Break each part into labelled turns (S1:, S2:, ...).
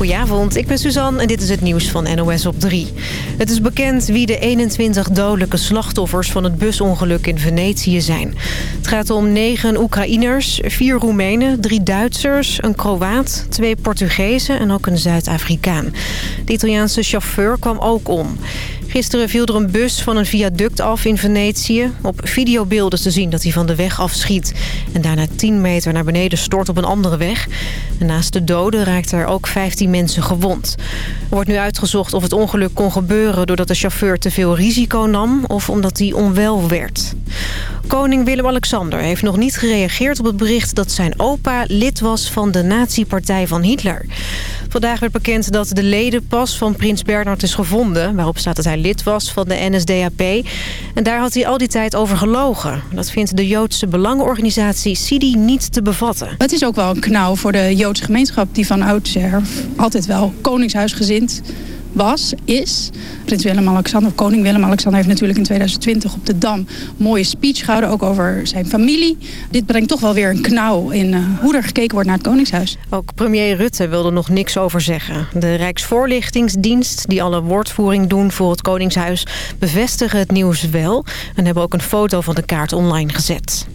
S1: Goedenavond, ik ben Suzanne en dit is het nieuws van NOS op 3. Het is bekend wie de 21 dodelijke slachtoffers van het busongeluk in Venetië zijn. Het gaat om 9 Oekraïners, 4 Roemenen, 3 Duitsers, een Kroaat, 2 Portugezen en ook een Zuid-Afrikaan. De Italiaanse chauffeur kwam ook om. Gisteren viel er een bus van een viaduct af in Venetië. Op videobeelden te zien dat hij van de weg afschiet... en daarna 10 meter naar beneden stort op een andere weg. Naast de doden raakten er ook 15 mensen gewond. Er wordt nu uitgezocht of het ongeluk kon gebeuren... doordat de chauffeur te veel risico nam of omdat hij onwel werd. Koning Willem-Alexander heeft nog niet gereageerd op het bericht... dat zijn opa lid was van de nazi-partij van Hitler. Vandaag werd bekend dat de ledenpas van prins Bernhard is gevonden... waarop staat dat hij lid was van de NSDAP. En daar had hij al die tijd over gelogen. Dat vindt de Joodse belangenorganisatie Sidi niet te bevatten.
S2: Het is ook wel een knauw voor de Joodse gemeenschap... die van oudsher altijd wel koningshuisgezind was, is. Prins Willem-Alexander, koning Willem-Alexander... heeft natuurlijk in 2020 op de Dam mooie speech gehouden... ook over zijn familie. Dit brengt toch wel weer een knauw in uh, hoe er gekeken wordt naar het Koningshuis.
S1: Ook premier Rutte wilde nog niks over zeggen. De Rijksvoorlichtingsdienst, die alle woordvoering doen voor het Koningshuis... bevestigen het nieuws wel en hebben ook een foto van de kaart online gezet.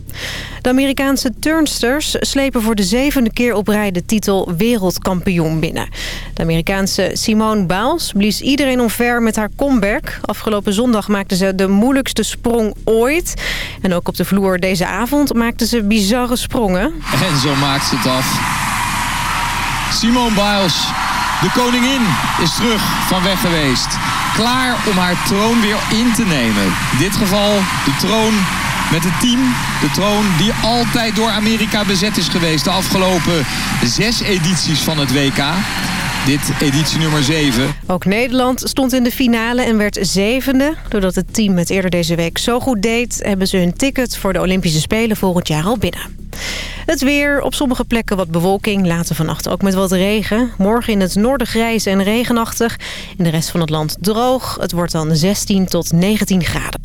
S1: De Amerikaanse turnsters slepen voor de zevende keer op rij de titel wereldkampioen binnen. De Amerikaanse Simone Biles blies iedereen omver met haar comeback. Afgelopen zondag maakte ze de moeilijkste sprong ooit. En ook op de vloer deze avond maakte ze bizarre sprongen.
S3: En zo maakt ze het af. Simone Biles, de koningin, is terug van weg geweest. Klaar om haar troon weer in te nemen. In dit geval de troon met het team, de troon die altijd door Amerika bezet is geweest. De afgelopen zes edities van het WK. Dit editie nummer 7.
S1: Ook Nederland stond in de finale en werd zevende. Doordat het team het eerder deze week zo goed deed... hebben ze hun ticket voor de Olympische Spelen volgend jaar al binnen. Het weer, op sommige plekken wat bewolking, later vannacht ook met wat regen. Morgen in het noorden grijs en regenachtig. In de rest van het land droog. Het wordt dan 16 tot 19 graden.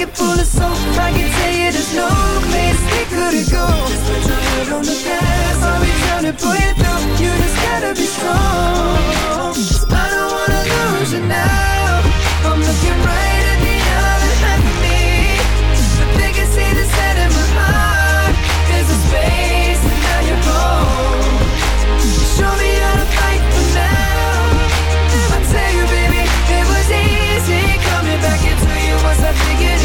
S4: pocket full of soap. I can tell you there's no place we couldn't go Just put your head on the past I'll be trying to pull you through You just gotta be strong. I don't wanna lose you now. I'm looking right at the other half of me. But they can see the set in my heart There's a space and now you're home Show me how to fight for now. I tell you baby It was easy coming back into you Once I figured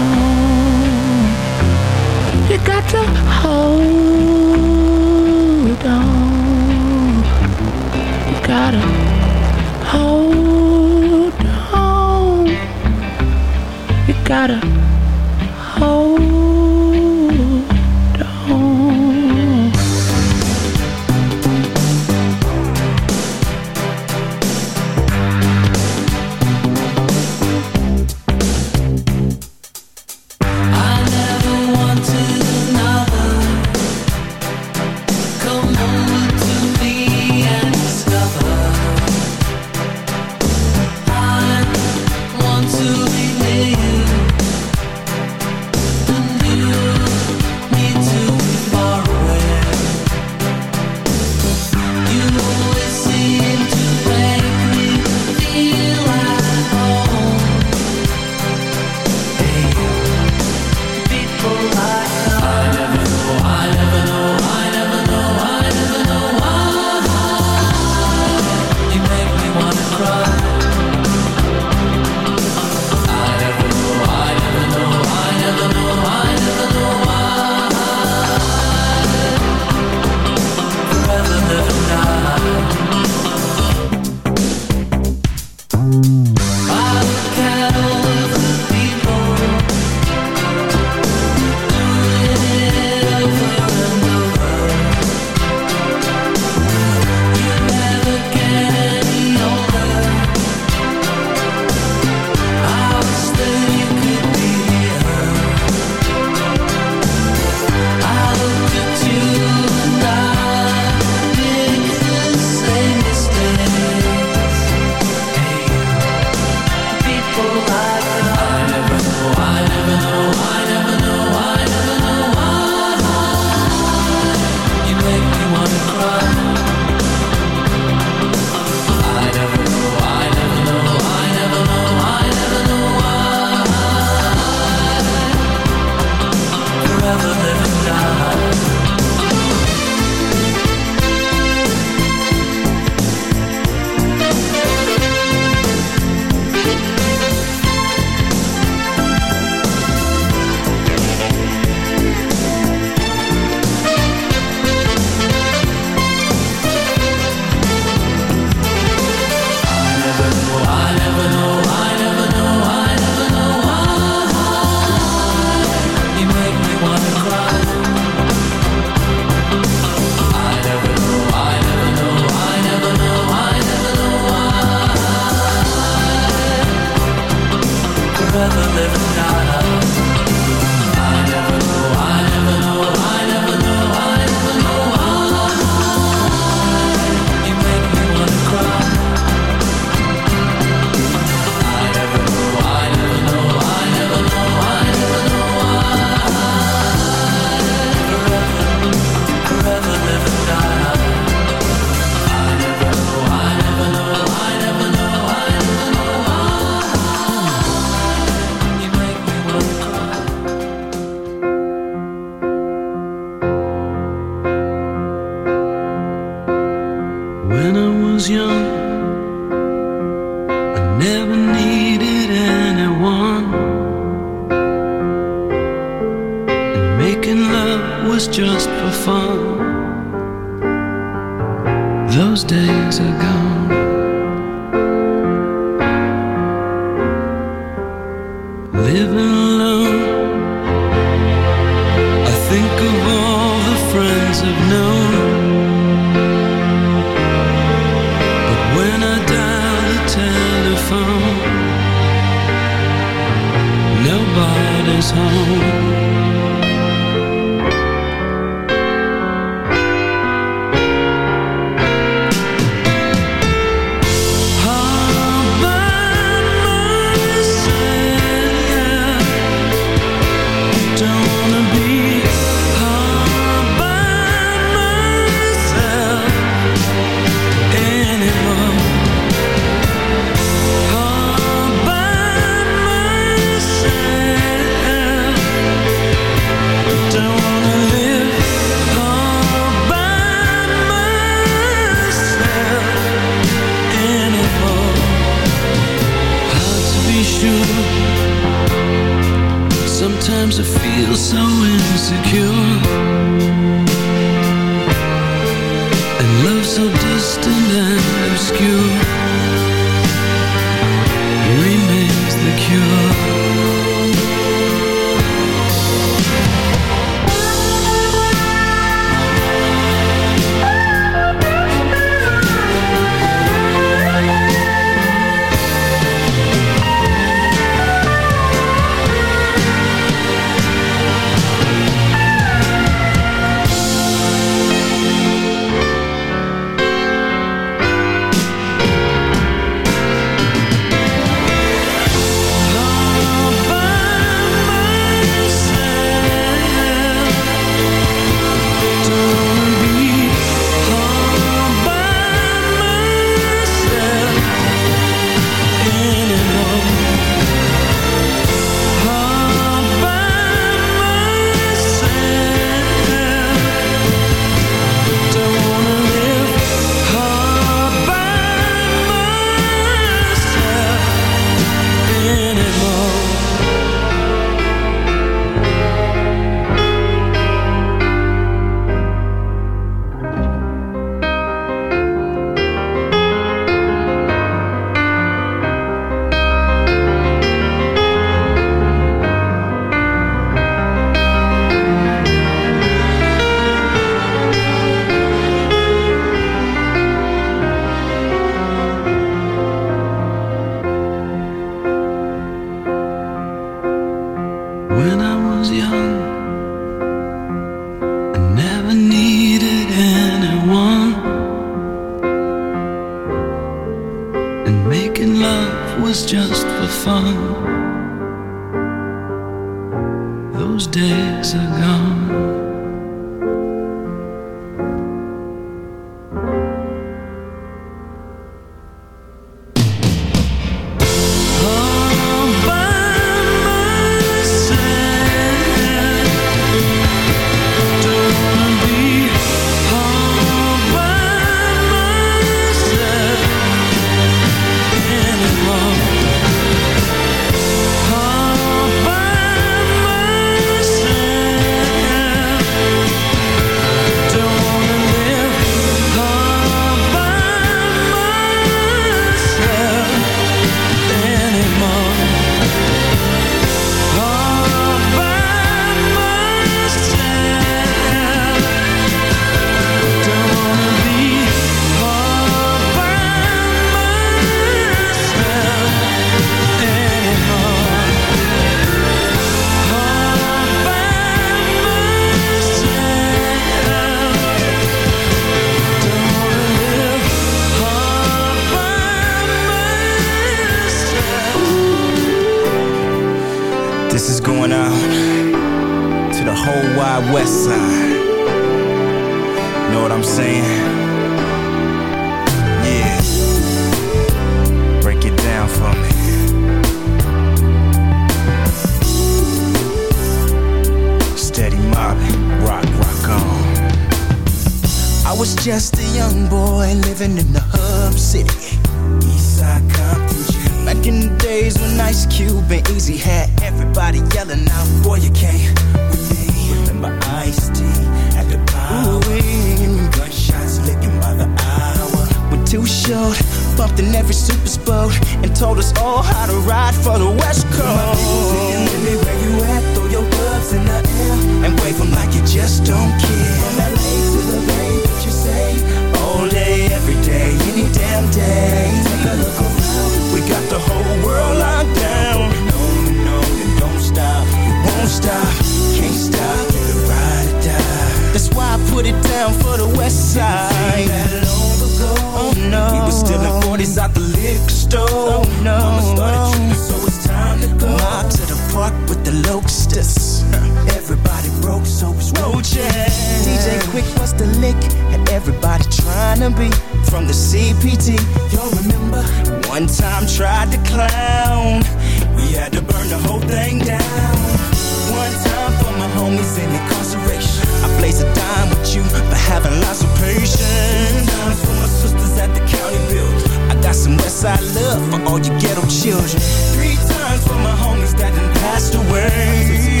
S4: all you ghetto children. Three times for my homies that done passed away.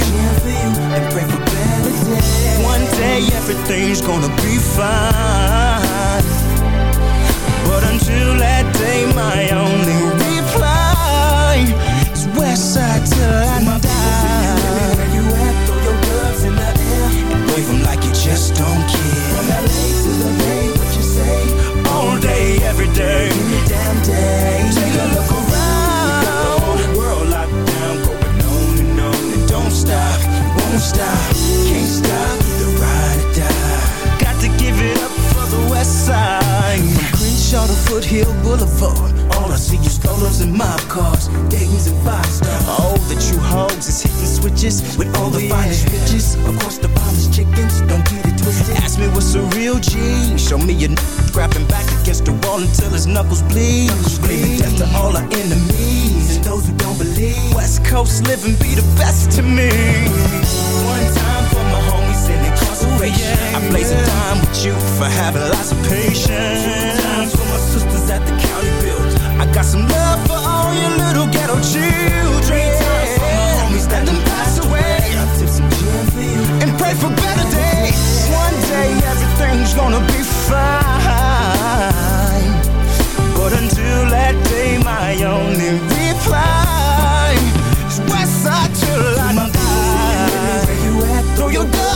S4: And pray for better days. One day everything's gonna be fine bitches with all the yeah. finest bitches. Of course, the finest chickens, don't get it twisted. Ask me what's a real G. Show me your grabbing back against the wall until his knuckles bleed. Knuckles bleed. death to all our enemies and those who don't believe. West Coast living be the best to me. One time for my homies in incarceration. I'm yeah. time with you for having lots of patience. Two times for my sisters at
S5: the county build. I got some love
S6: for all
S7: your little ghetto cheers. gonna be fine. But until that day
S8: my only reply Is west side till I die. Throw
S4: your
S9: gun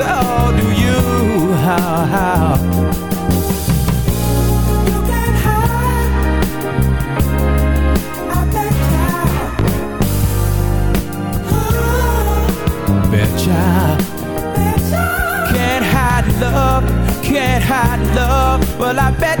S9: So do you. How, how? You can hide. I bet ya. Betcha. Can't hide love, can't hide love. Well, I bet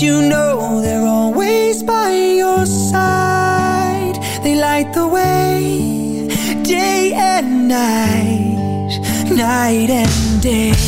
S10: You know they're always by your side? They light the way, day and night, night and day.